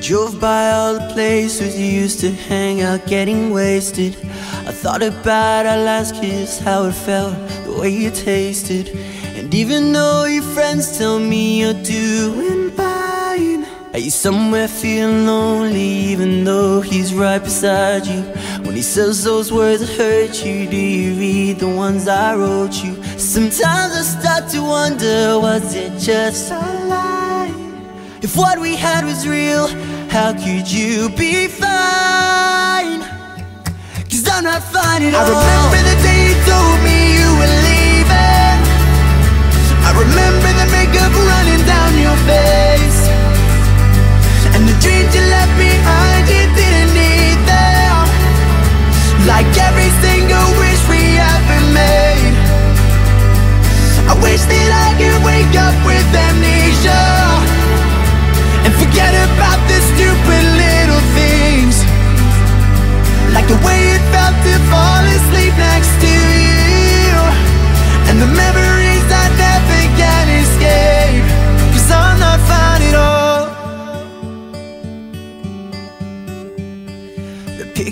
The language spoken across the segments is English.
drove by all the places you used to hang out getting wasted. I thought about our last kiss, how it felt, the way you tasted. And even though your friends tell me you're doing fine, are you somewhere feeling lonely even though he's right beside you? When he says those words that hurt you, do you read the ones I wrote you? Sometimes I start to wonder, was it just a lie? If what we had was real, how could you be fine? Cause I'm not fine at I all. remember the day you told me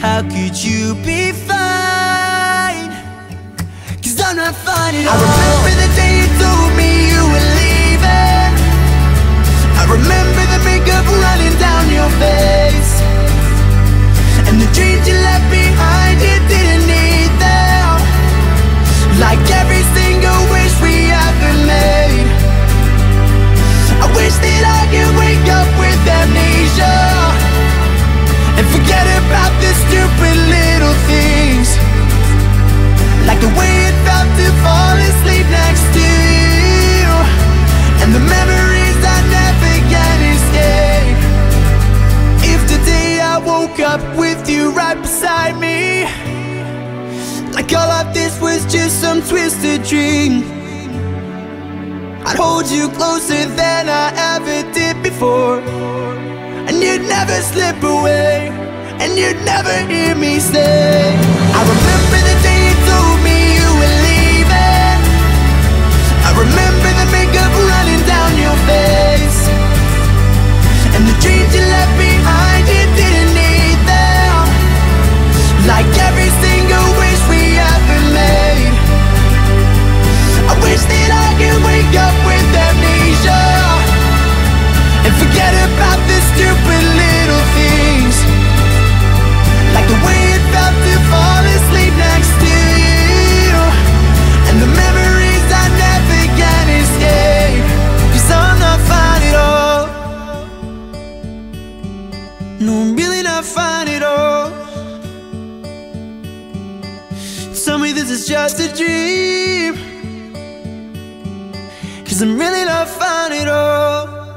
how could you be fine? Cause I'm not fine at all. I remember the day you told me you were leaving. I remember the makeup running down your face. And the dreams you just some twisted dream. I'd hold you closer than I ever did before. And you'd never slip away. And you'd never hear me say I remember the day this is just a dream. Cause I'm really not fine at all